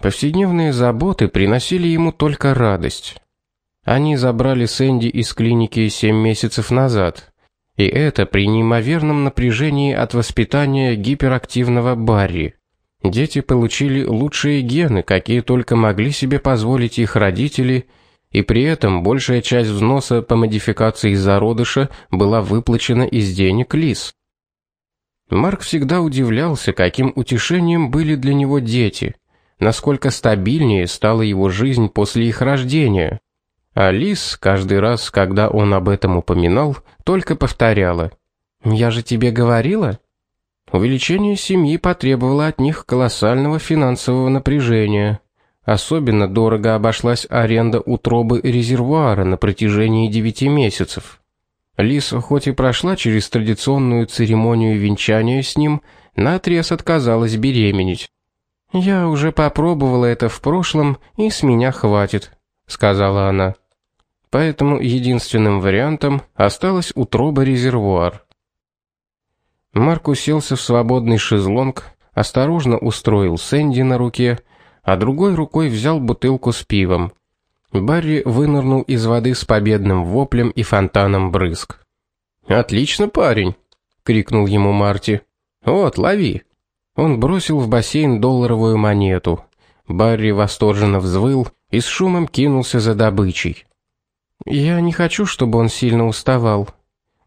Повседневные заботы приносили ему только радость. Они забрали Сэнди из клиники семь месяцев назад. И это при неимоверном напряжении от воспитания гиперактивного Барри. Дети получили лучшие гены, какие только могли себе позволить их родители, и при этом большая часть взноса по модификации зародыша была выплачена из денег Лис. Марк всегда удивлялся, каким утешением были для него дети, насколько стабильнее стала его жизнь после их рождения. А Лис каждый раз, когда он об этом упоминал, только повторяла: "Я же тебе говорила". Увеличение семьи потребовало от них колоссального финансового напряжения. Особенно дорого обошлась аренда утробы резервуара на протяжении девяти месяцев. Лис хоть и прошла через традиционную церемонию венчания с ним, наотрез отказалась беременеть. «Я уже попробовала это в прошлом, и с меня хватит», — сказала она. Поэтому единственным вариантом осталась утроба-резервуар. Марк уселся в свободный шезлонг, осторожно устроил Сэнди на руке, а другой рукой взял бутылку с пивом. Барри вынырнул из воды с победным воплем и фонтаном брызг. "Отлично, парень", крикнул ему Марти. "Вот, лови". Он бросил в бассейн долларовую монету. Барри восторженно взвыл и с шумом кинулся за добычей. "Я не хочу, чтобы он сильно уставал",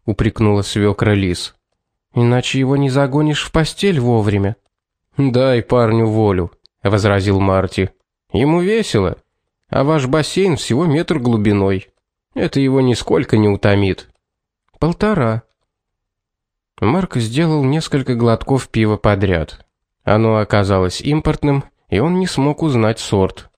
упрекнула свекра Лис. "Иначе его не загонишь в постель вовремя". "Дай парню волю", возразил Марти. "Ему весело а ваш бассейн всего метр глубиной. Это его нисколько не утомит. Полтора. Марк сделал несколько глотков пива подряд. Оно оказалось импортным, и он не смог узнать сорт.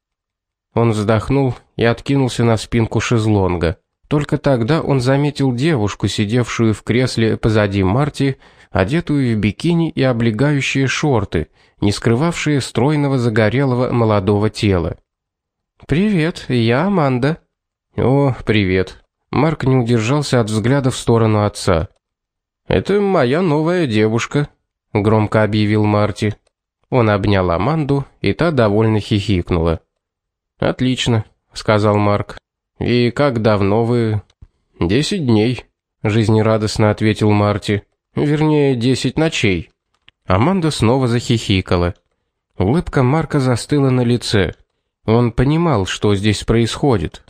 Он вздохнул и откинулся на спинку шезлонга. Только тогда он заметил девушку, сидевшую в кресле позади Марти, одетую в бикини и облегающие шорты, не скрывавшие стройного загорелого молодого тела. Привет, я Аманда. О, привет. Марк не удержался от взгляда в сторону отца. Это моя новая девушка, громко объявил Марти. Он обнял Аманду, и та довольно хихикнула. Отлично, сказал Марк. И как давно вы? «Десять дней, жизнерадостно ответил Марти. Вернее, десять ночей. Аманда снова захихикала. Улыбка Марка застыла на лице. Он понимал, что здесь происходит.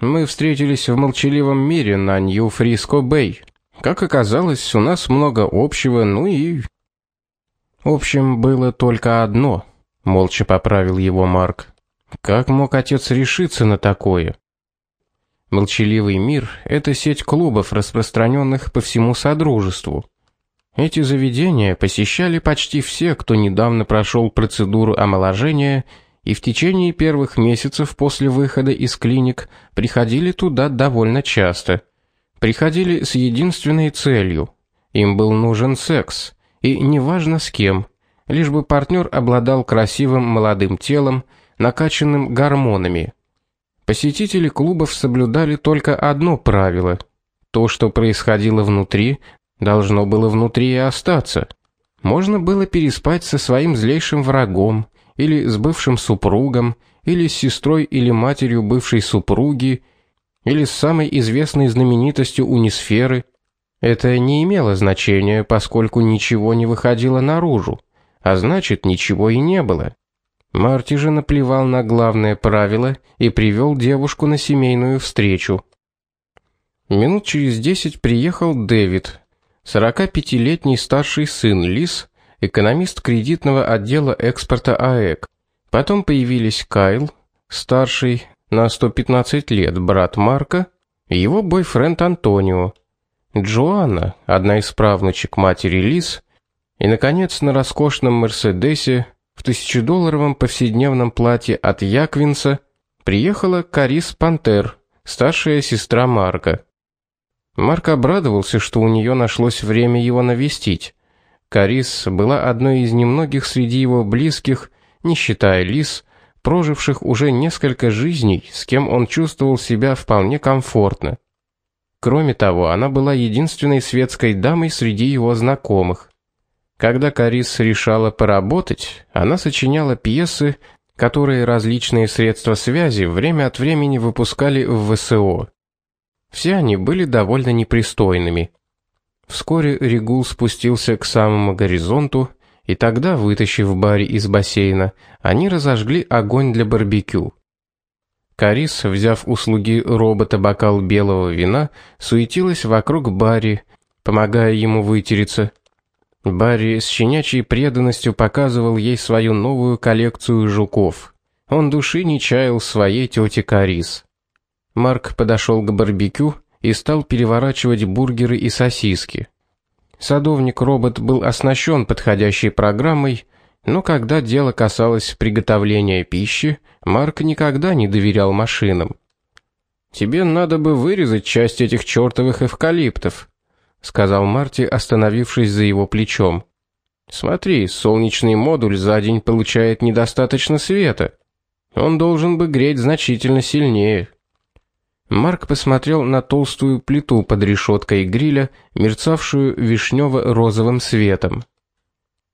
Мы встретились в молчаливом мире на Нью-Фриско-Бэй. Как оказалось, у нас много общего, ну и общем было только одно, молча поправил его Марк. Как мог отец решиться на такое? Молчаливый мир это сеть клубов, распространенных по всему содружеству. Эти заведения посещали почти все, кто недавно прошел процедуру омоложения и в течение первых месяцев после выхода из клиник приходили туда довольно часто. Приходили с единственной целью. Им был нужен секс, и неважно с кем, лишь бы партнер обладал красивым молодым телом, накачанным гормонами. Посетители клубов соблюдали только одно правило: то, что происходило внутри, должно было внутри и остаться. Можно было переспать со своим злейшим врагом, или с бывшим супругом, или с сестрой или матерью бывшей супруги, или с самой известной знаменитостью унисферы. Это не имело значения, поскольку ничего не выходило наружу, а значит, ничего и не было. Марти же наплевал на главное правило и привел девушку на семейную встречу. Минут через десять приехал Дэвид, 45-летний старший сын Лис, экономист кредитного отдела экспорта АЭК. Потом появились Кайл, старший на 115 лет брат Марка, и его бойфренд Антонио, Джоанна, одна из правнучек матери Лис, и наконец на роскошном Мерседесе в тысячедолларовом повседневном платье от Яквинса приехала Карис Пантер, старшая сестра Марка. Марк обрадовался, что у нее нашлось время его навестить. Карис была одной из немногих среди его близких, не считая Лис, проживших уже несколько жизней, с кем он чувствовал себя вполне комфортно. Кроме того, она была единственной светской дамой среди его знакомых. Когда Карис решала поработать, она сочиняла пьесы, которые различные средства связи время от времени выпускали в ВСО. Все они были довольно непристойными. Вскоре Регул спустился к самому горизонту, и тогда, вытащив Барри из бассейна, они разожгли огонь для барбекю. Карис, взяв услуги робота бокал белого вина, суетилась вокруг Барри, помогая ему вытереться. Барри с щенячьей преданностью показывал ей свою новую коллекцию жуков. Он души не чаял своей тете Карис. Марк подошел к барбекю и стал переворачивать бургеры и сосиски. Садовник-робот был оснащен подходящей программой, но когда дело касалось приготовления пищи, Марк никогда не доверял машинам. Тебе надо бы вырезать часть этих чертовых эвкалиптов, сказал Марти, остановившись за его плечом. Смотри, солнечный модуль за день получает недостаточно света. Он должен бы греть значительно сильнее. Марк посмотрел на толстую плиту под решеткой гриля, мерцавшую вишнево-розовым светом.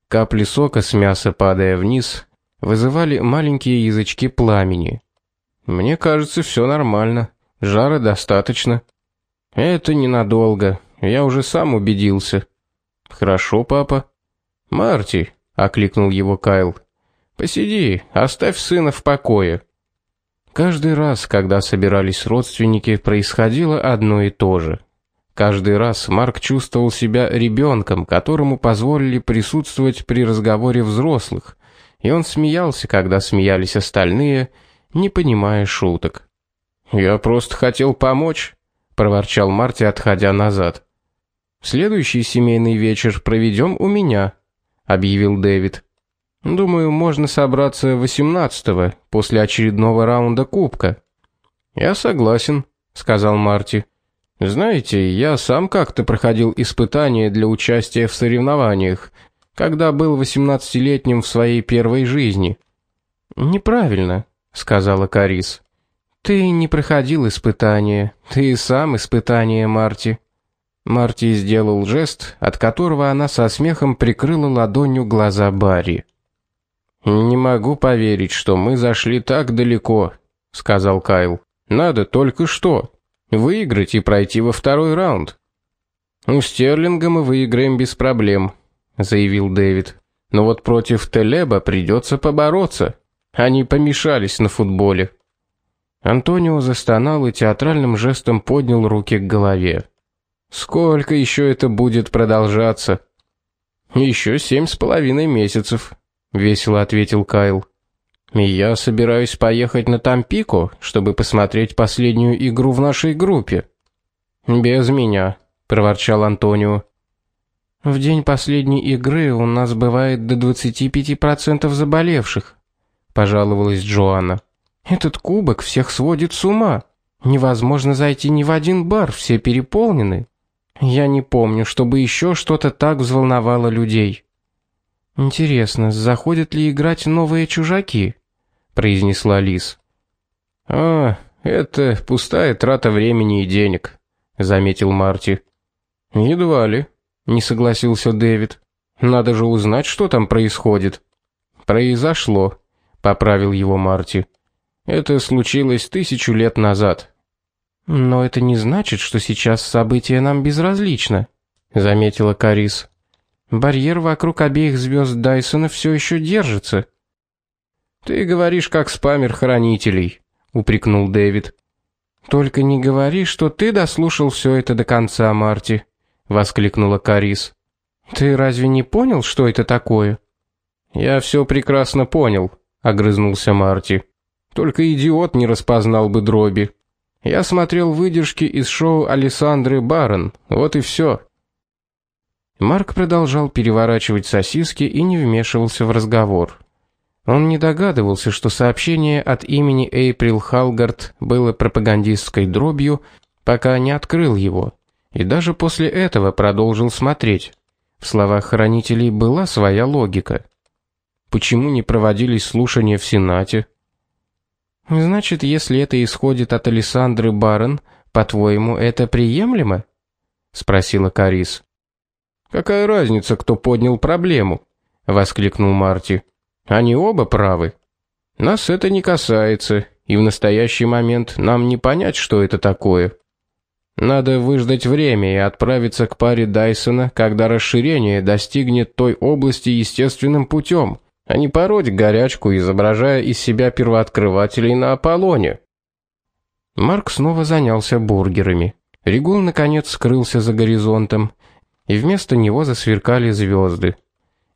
Капли сока с мяса, падая вниз, вызывали маленькие язычки пламени. Мне кажется, все нормально. Жара достаточно. Это ненадолго. Я уже сам убедился. Хорошо, папа. Марти, окликнул его Кайл. Посиди, оставь сына в покое. Каждый раз, когда собирались родственники, происходило одно и то же. Каждый раз Марк чувствовал себя ребенком, которому позволили присутствовать при разговоре взрослых, и он смеялся, когда смеялись остальные, не понимая шуток. "Я просто хотел помочь", проворчал Марти, отходя назад. Следующий семейный вечер проведем у меня, объявил Дэвид. Думаю, можно собраться 18-го после очередного раунда кубка. Я согласен, сказал Марти. Знаете, я сам как-то проходил испытание для участия в соревнованиях, когда был восемнадцатилетним в своей первой жизни. Неправильно, сказала Карис. Ты не проходил испытание, ты сам испытание, Марти. Марти сделал жест, от которого она со смехом прикрыла ладонью глаза Барри. Не могу поверить, что мы зашли так далеко, сказал Кайл. Надо только что выиграть и пройти во второй раунд. У Стерлинга мы выиграем без проблем, заявил Дэвид. Но вот против Телеба придется побороться. Они помешались на футболе. Антонио застонал и театральным жестом поднял руки к голове. Сколько еще это будет продолжаться? Еще семь с половиной месяцев, весело ответил Кайл. Я собираюсь поехать на Тампико, чтобы посмотреть последнюю игру в нашей группе. Без меня, проворчал Антонио. В день последней игры у нас бывает до 25% заболевших, пожаловалась Джоанна. Этот кубок всех сводит с ума. Невозможно зайти ни в один бар, все переполнены. Я не помню, чтобы еще что-то так взволновало людей. Интересно, заходят ли играть новые чужаки? произнесла Лис. А, это пустая трата времени и денег, заметил Марти. Едва ли, не согласился Дэвид. Надо же узнать, что там происходит. Произошло, поправил его Марти. Это случилось тысячу лет назад. Но это не значит, что сейчас событие нам безразлично, заметила Карис. Барьер вокруг обеих звезд Дайсона все еще держится. Ты говоришь как спамер хранителей, упрекнул Дэвид. Только не говори, что ты дослушал все это до конца, Марти, воскликнула Карис. Ты разве не понял, что это такое? Я все прекрасно понял, огрызнулся Марти. Только идиот не распознал бы дроби. Я смотрел выдержки из шоу Александры Барон. Вот и все. Марк продолжал переворачивать сосиски и не вмешивался в разговор. Он не догадывался, что сообщение от имени Эйприл Халгард было пропагандистской дробью, пока не открыл его, и даже после этого продолжил смотреть. В словах хранителей была своя логика. Почему не проводились слушания в Сенате? Значит, если это исходит от Александры Барон, по-твоему, это приемлемо? спросила Карис. Какая разница, кто поднял проблему? воскликнул Марти. Они оба правы. Нас это не касается, и в настоящий момент нам не понять, что это такое. Надо выждать время и отправиться к паре Дайсона, когда расширение достигнет той области естественным путем, а не пороть горячку, изображая из себя первооткрывателей на Аполлоне. Марк снова занялся бургерами. Регул наконец скрылся за горизонтом, и вместо него засверкали звезды.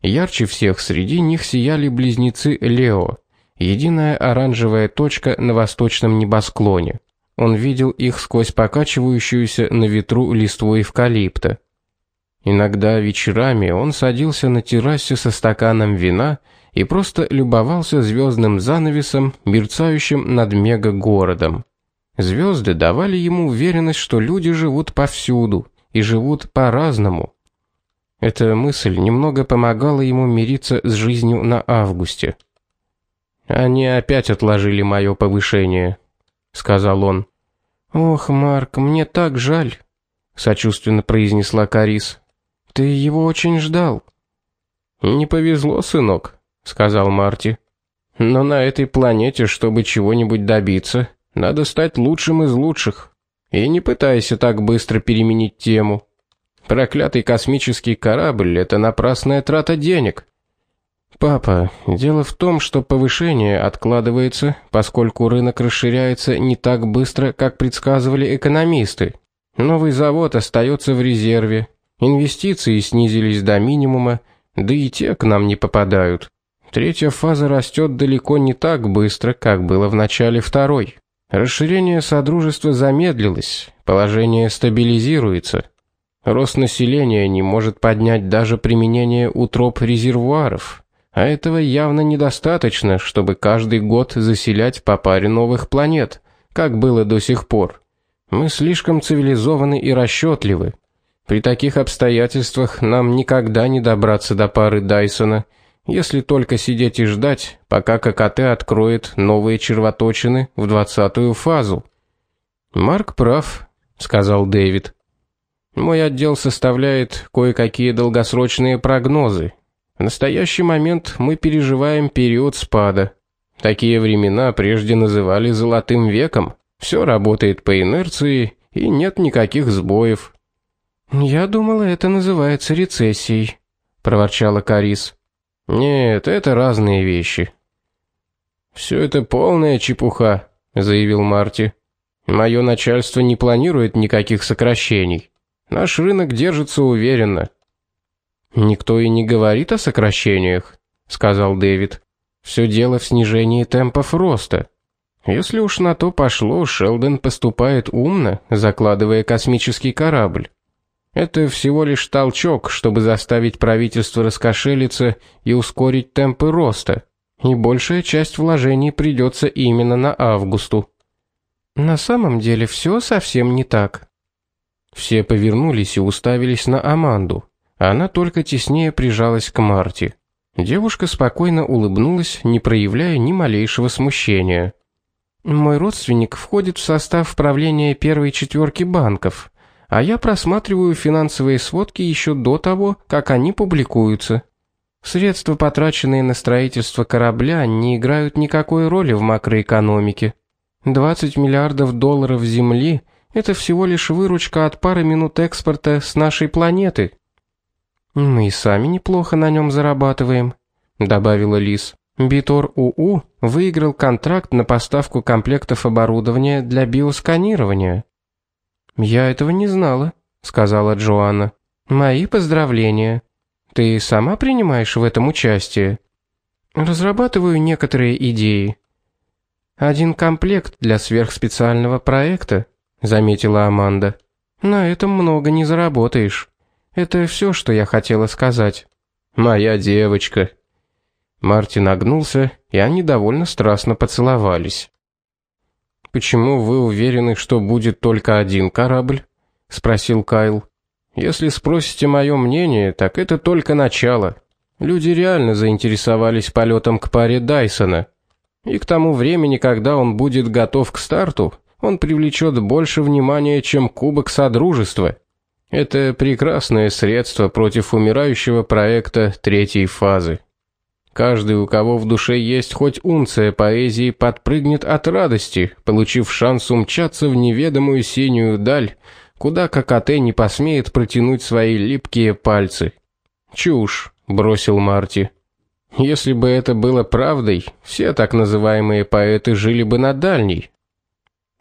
Ярче всех среди них сияли близнецы Лео, единая оранжевая точка на восточном небосклоне. Он видел их сквозь покачивающуюся на ветру листву эвкалипта. Иногда вечерами он садился на террасе со стаканом вина и просто любовался звездным занавесом, мерцающим над мегагородом. Звезды давали ему уверенность, что люди живут повсюду и живут по-разному. Эта мысль немного помогала ему мириться с жизнью на августе. Они опять отложили мое повышение, сказал он. Ох, Марк, мне так жаль, сочувственно произнесла Карис. Ты его очень ждал. Не повезло, сынок, сказал Марти. Но на этой планете, чтобы чего-нибудь добиться, надо стать лучшим из лучших. И не пытайся так быстро переменить тему. Проклятый космический корабль это напрасная трата денег. Папа, дело в том, что повышение откладывается, поскольку рынок расширяется не так быстро, как предсказывали экономисты. Новый завод остается в резерве. Инвестиции снизились до минимума, да и те к нам не попадают. Третья фаза растет далеко не так быстро, как было в начале второй. Расширение содружества замедлилось, положение стабилизируется. Рост населения не может поднять даже применение утроп резервуаров, а этого явно недостаточно, чтобы каждый год заселять по паре новых планет, как было до сих пор. Мы слишком цивилизованы и расчетливы. При таких обстоятельствах нам никогда не добраться до пары Дайсона – если только сидеть и ждать, пока ККТ откроет новые червоточины в двадцатую фазу. Марк прав, сказал Дэвид. Мой отдел составляет кое-какие долгосрочные прогнозы. В настоящий момент мы переживаем период спада. Такие времена прежде называли золотым веком. Все работает по инерции и нет никаких сбоев. Я думала, это называется рецессией, проворчала Карис. Нет, это разные вещи. Все это полная чепуха, заявил Марти. Мое начальство не планирует никаких сокращений. Наш рынок держится уверенно. Никто и не говорит о сокращениях, сказал Дэвид. Все дело в снижении темпов роста. Если уж на то пошло, Шелдон поступает умно, закладывая космический корабль. Это всего лишь толчок, чтобы заставить правительство раскошелиться и ускорить темпы роста. И большая часть вложений придется именно на августу. На самом деле все совсем не так. Все повернулись и уставились на Аманду. Она только теснее прижалась к Марти. Девушка спокойно улыбнулась, не проявляя ни малейшего смущения. Мой родственник входит в состав правления первой четверки банков а я просматриваю финансовые сводки еще до того, как они публикуются. Средства, потраченные на строительство корабля, не играют никакой роли в макроэкономике. 20 миллиардов долларов земли это всего лишь выручка от пары минут экспорта с нашей планеты. Мы и сами неплохо на нем зарабатываем, добавила Лис. Битор УУ выиграл контракт на поставку комплектов оборудования для биосканирования. Я этого не знала, сказала Джоанна. Мои поздравления. Ты сама принимаешь в этом участие? Разрабатываю некоторые идеи. Один комплект для сверхспециального проекта, заметила Аманда. На этом много не заработаешь. Это все, что я хотела сказать. Моя девочка. Мартин нагнулся, и они довольно страстно поцеловались. Почему вы уверены, что будет только один корабль? спросил Кайл. Если спросите мое мнение, так это только начало. Люди реально заинтересовались полетом к паре Дайсона. И к тому времени, когда он будет готов к старту, он привлечет больше внимания, чем кубок содружества. Это прекрасное средство против умирающего проекта третьей фазы. Каждый, у кого в душе есть хоть унция поэзии, подпрыгнет от радости, получив шанс умчаться в неведомую синюю даль, куда Кокоте не посмеет протянуть свои липкие пальцы. Чушь, бросил Марти. Если бы это было правдой, все так называемые поэты жили бы на дальней.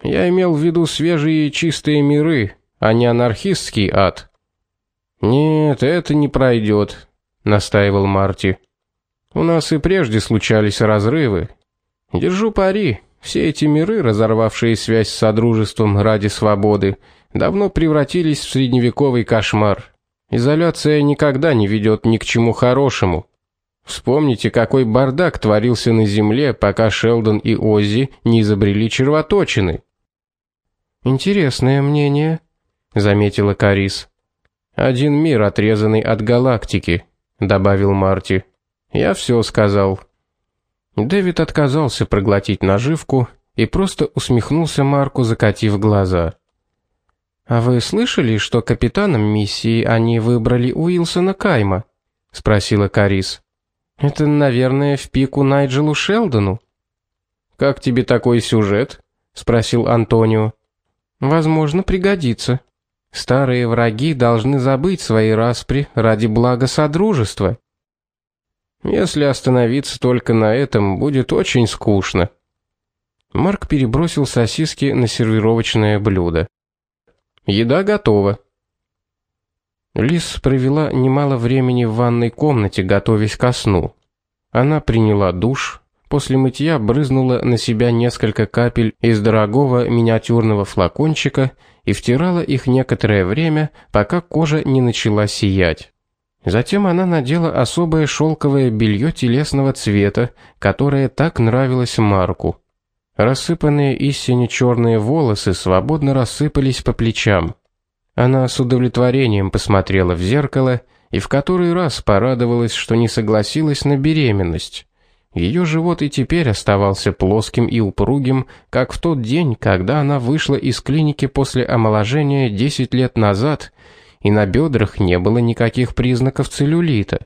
Я имел в виду свежие и чистые миры, а не анархистский ад. Нет, это не пройдет, настаивал Марти. У нас и прежде случались разрывы. Держу пари, все эти миры, разорвавшие связь с содружеством ради свободы, давно превратились в средневековый кошмар. Изоляция никогда не ведет ни к чему хорошему. Вспомните, какой бардак творился на земле, пока Шелдон и Оззи не изобрели червоточины. Интересное мнение, заметила Карис. Один мир отрезанный от галактики, добавил Марти. Я все сказал. Дэвид отказался проглотить наживку и просто усмехнулся Марку, закатив глаза. А вы слышали, что капитаном миссии они выбрали Уилсона Кайма? спросила Карис. Это, наверное, в пику Найджелу Шелдону. Как тебе такой сюжет? спросил Антонио. Возможно, пригодится. Старые враги должны забыть свои распри ради блага содружества. Если остановиться только на этом, будет очень скучно. Марк перебросил сосиски на сервировочное блюдо. Еда готова. Лис провела немало времени в ванной комнате, готовясь ко сну. Она приняла душ, После мытья брызнула на себя несколько капель из дорогого миниатюрного флакончика и втирала их некоторое время, пока кожа не начала сиять. Затем она надела особое шелковое белье телесного цвета, которое так нравилось Марку. Рассыпанные истине черные волосы свободно рассыпались по плечам. Она с удовлетворением посмотрела в зеркало и в который раз порадовалась, что не согласилась на беременность. Ее живот и теперь оставался плоским и упругим, как в тот день, когда она вышла из клиники после омоложения 10 лет назад, и на бедрах не было никаких признаков целлюлита.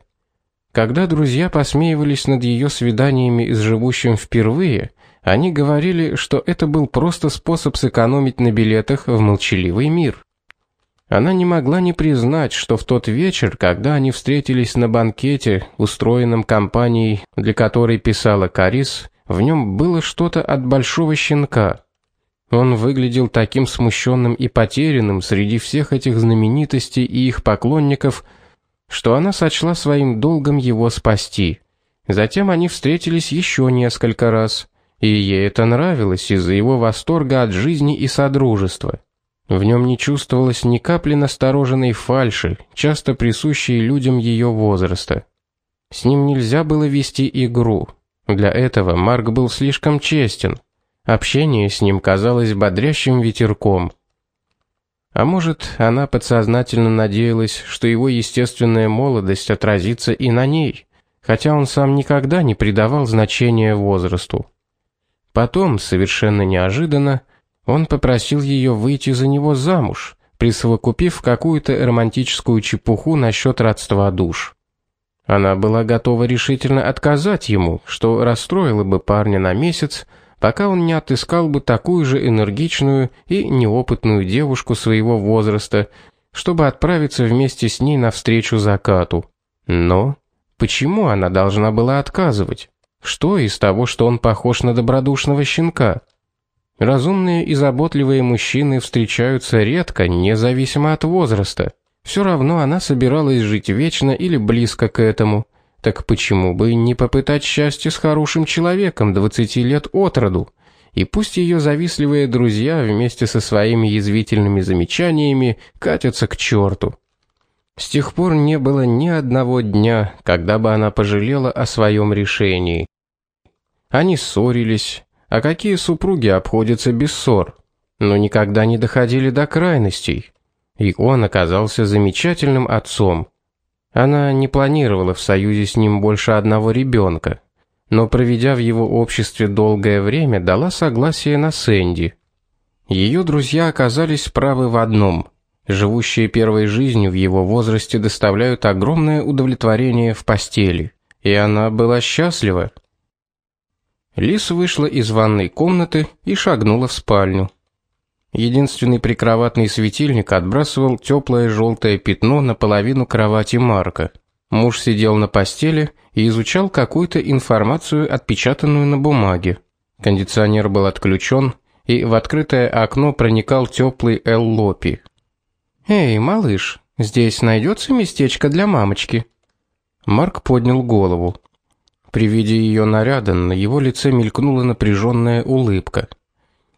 Когда друзья посмеивались над ее свиданиями с живущим впервые, они говорили, что это был просто способ сэкономить на билетах в молчаливый мир. Она не могла не признать, что в тот вечер, когда они встретились на банкете, устроенном компанией, для которой писала Карис, в нем было что-то от большого щенка. Он выглядел таким смущенным и потерянным среди всех этих знаменитостей и их поклонников, что она сочла своим долгом его спасти. Затем они встретились еще несколько раз, и ей это нравилось из-за его восторга от жизни и содружества. В нем не чувствовалось ни капли настороженной фальши, часто присущей людям ее возраста. С ним нельзя было вести игру. Для этого Марк был слишком честен. Общение с ним казалось бодрящим ветерком. А может, она подсознательно надеялась, что его естественная молодость отразится и на ней, хотя он сам никогда не придавал значения возрасту. Потом, совершенно неожиданно, он попросил ее выйти за него замуж, присовокупив какую-то романтическую чепуху насчет родства душ. Она была готова решительно отказать ему, что расстроило бы парня на месяц, пока он не отыскал бы такую же энергичную и неопытную девушку своего возраста, чтобы отправиться вместе с ней навстречу закату. Но почему она должна была отказывать? Что из того, что он похож на добродушного щенка? Разумные и заботливые мужчины встречаются редко, независимо от возраста. Все равно она собиралась жить вечно или близко к этому. Так почему бы не попытать счастье с хорошим человеком 20 лет от роду? И пусть ее завистливые друзья вместе со своими язвительными замечаниями катятся к черту. С тех пор не было ни одного дня, когда бы она пожалела о своем решении. Они ссорились, а какие супруги обходятся без ссор, но никогда не доходили до крайностей. И он оказался замечательным отцом. Она не планировала в союзе с ним больше одного ребенка, но проведя в его обществе долгое время, дала согласие на Сэнди. Ее друзья оказались правы в одном. живущие первой жизнью в его возрасте, доставляют огромное удовлетворение в постели, и она была счастлива. Лис вышла из ванной комнаты и шагнула в спальню. Единственный прикроватный светильник отбрасывал теплое желтое пятно на половину кровати Марка. Муж сидел на постели и изучал какую-то информацию, отпечатанную на бумаге. Кондиционер был отключен, и в открытое окно проникал теплый эллопи. Эй, малыш, здесь найдется местечко для мамочки. Марк поднял голову. При виде ее наряда на его лице мелькнула напряженная улыбка.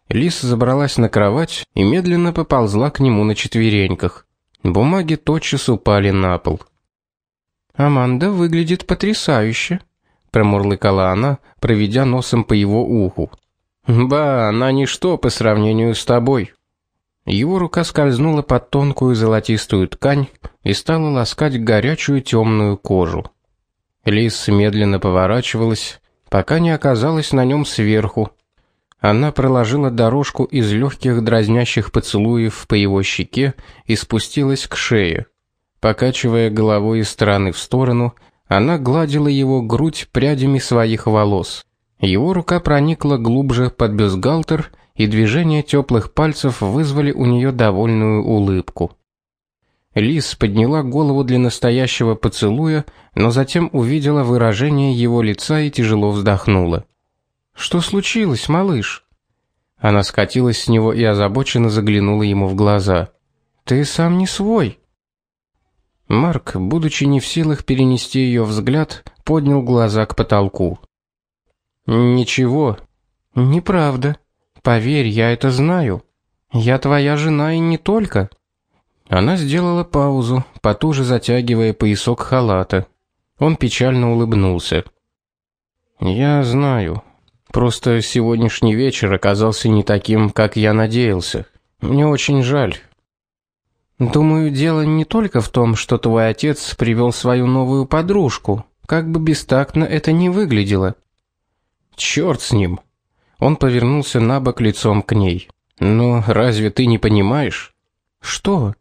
Лис забралась на кровать и медленно поползла к нему на четвереньках. Бумаги тотчас упали на пол. Аманда выглядит потрясающе, промурлыкала она, проведя носом по его уху. Ба, она ничто по сравнению с тобой. Его рука скользнула под тонкую золотистую ткань и стала ласкать горячую темную кожу. Лис медленно поворачивалась, пока не оказалась на нем сверху. Она проложила дорожку из легких дразнящих поцелуев по его щеке и спустилась к шее. Покачивая головой из стороны в сторону, она гладила его грудь прядями своих волос. Его рука проникла глубже под бюстгальтер, и движения теплых пальцев вызвали у нее довольную улыбку. Лис подняла голову для настоящего поцелуя, но затем увидела выражение его лица и тяжело вздохнула. Что случилось, малыш? Она скатилась с него и озабоченно заглянула ему в глаза. Ты сам не свой. Марк, будучи не в силах перенести ее взгляд, поднял глаза к потолку. Ничего. Неправда. Поверь, я это знаю. Я твоя жена и не только. Она сделала паузу, потуже затягивая поясок халата. Он печально улыбнулся. Я знаю. Просто сегодняшний вечер оказался не таким, как я надеялся. Мне очень жаль. Думаю, дело не только в том, что твой отец привел свою новую подружку, как бы бестактно это ни выглядело. Черт с ним. Он повернулся на бок лицом к ней. Но разве ты не понимаешь? Что?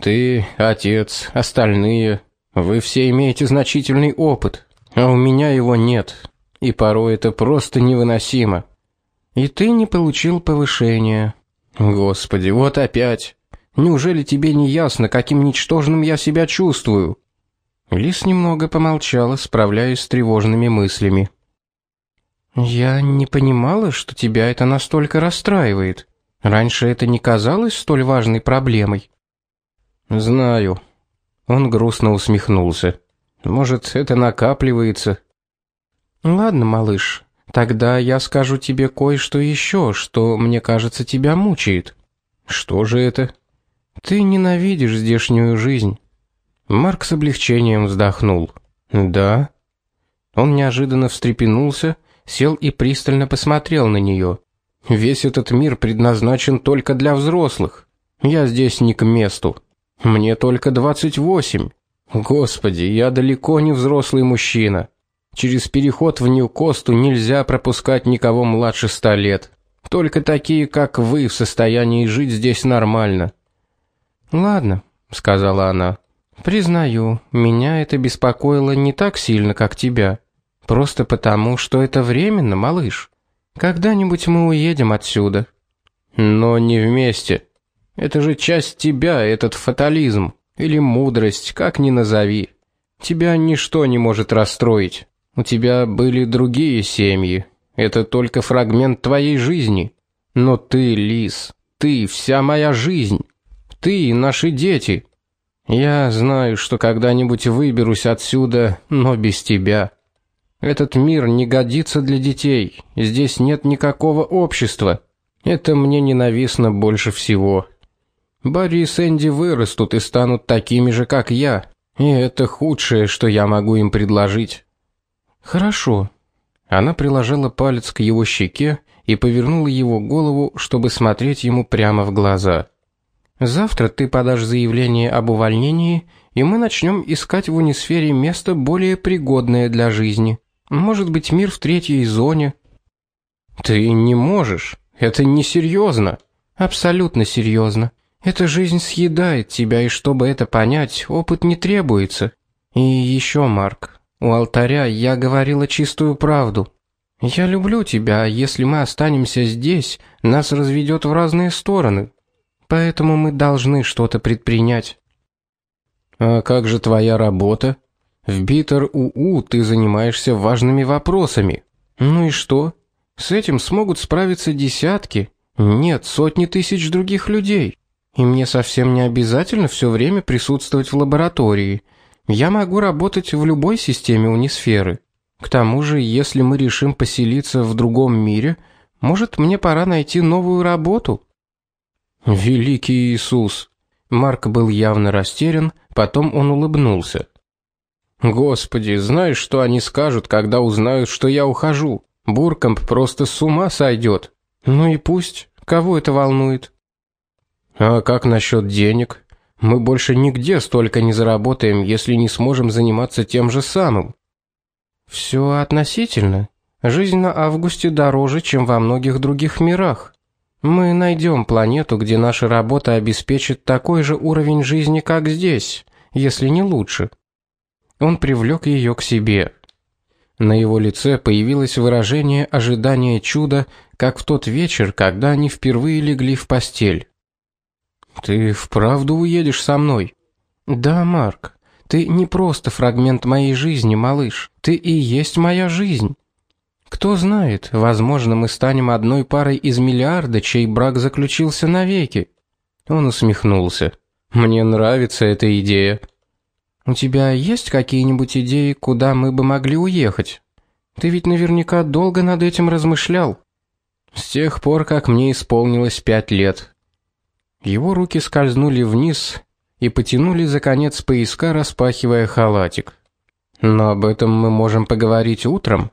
Ты, отец, остальные, вы все имеете значительный опыт, а у меня его нет. И порой это просто невыносимо. И ты не получил повышения. Господи, вот опять. Неужели тебе не ясно, каким ничтожным я себя чувствую? Лис немного помолчала, справляясь с тревожными мыслями. Я не понимала, что тебя это настолько расстраивает. Раньше это не казалось столь важной проблемой. Знаю. Он грустно усмехнулся. Может, это накапливается. Ладно, малыш. Тогда я скажу тебе кое-что еще, что мне кажется тебя мучает. Что же это? Ты ненавидишь здешнюю жизнь. Марк с облегчением вздохнул. Да. Он неожиданно встрепенулся, сел и пристально посмотрел на нее. Весь этот мир предназначен только для взрослых. Я здесь не к месту. Мне только двадцать восемь. Господи, я далеко не взрослый мужчина. Через переход в Нью-Косту нельзя пропускать никого младше ста лет. Только такие, как вы, в состоянии жить здесь нормально. Ладно, сказала она. Признаю, меня это беспокоило не так сильно, как тебя. Просто потому, что это временно, малыш. Когда-нибудь мы уедем отсюда. Но не вместе. Это же часть тебя, этот фатализм или мудрость, как ни назови. Тебя ничто не может расстроить. У тебя были другие семьи. Это только фрагмент твоей жизни. Но ты, Лис, ты вся моя жизнь. Ты и наши дети. Я знаю, что когда-нибудь выберусь отсюда, но без тебя. Этот мир не годится для детей. Здесь нет никакого общества. Это мне ненавистно больше всего. Барри и Сэнди вырастут и станут такими же, как я. И это худшее, что я могу им предложить. Хорошо. Она приложила палец к его щеке и повернула его голову, чтобы смотреть ему прямо в глаза. Завтра ты подашь заявление об увольнении, и мы начнем искать в унисфере место более пригодное для жизни. Может быть, мир в третьей зоне. Ты не можешь. Это несерьезно. Абсолютно серьезно. Эта жизнь съедает тебя, и чтобы это понять, опыт не требуется. И еще, Марк, у алтаря я говорила чистую правду. Я люблю тебя, а если мы останемся здесь, нас разведет в разные стороны. Поэтому мы должны что-то предпринять. А как же твоя работа? В Битер УУ ты занимаешься важными вопросами. Ну и что? С этим смогут справиться десятки, нет, сотни тысяч других людей. И мне совсем не обязательно все время присутствовать в лаборатории. Я могу работать в любой системе унисферы. К тому же, если мы решим поселиться в другом мире, может, мне пора найти новую работу. Великий Иисус. Марк был явно растерян, потом он улыбнулся. Господи, знаешь, что они скажут, когда узнают, что я ухожу? Буркамп просто с ума сойдет. Ну и пусть. Кого это волнует? А как насчет денег? Мы больше нигде столько не заработаем, если не сможем заниматься тем же самым. Все относительно. Жизнь на Августе дороже, чем во многих других мирах. Мы найдем планету, где наша работа обеспечит такой же уровень жизни, как здесь, если не лучше. Он привлек ее к себе. На его лице появилось выражение ожидания чуда, как в тот вечер, когда они впервые легли в постель. Ты вправду уедешь со мной? Да, Марк. Ты не просто фрагмент моей жизни, малыш. Ты и есть моя жизнь. Кто знает, возможно, мы станем одной парой из миллиарда, чей брак заключился навеки. Он усмехнулся. Мне нравится эта идея. У тебя есть какие-нибудь идеи, куда мы бы могли уехать? Ты ведь наверняка долго над этим размышлял. С тех пор, как мне исполнилось пять лет. Его руки скользнули вниз и потянули за конец пояска, распахивая халатик. Но об этом мы можем поговорить утром.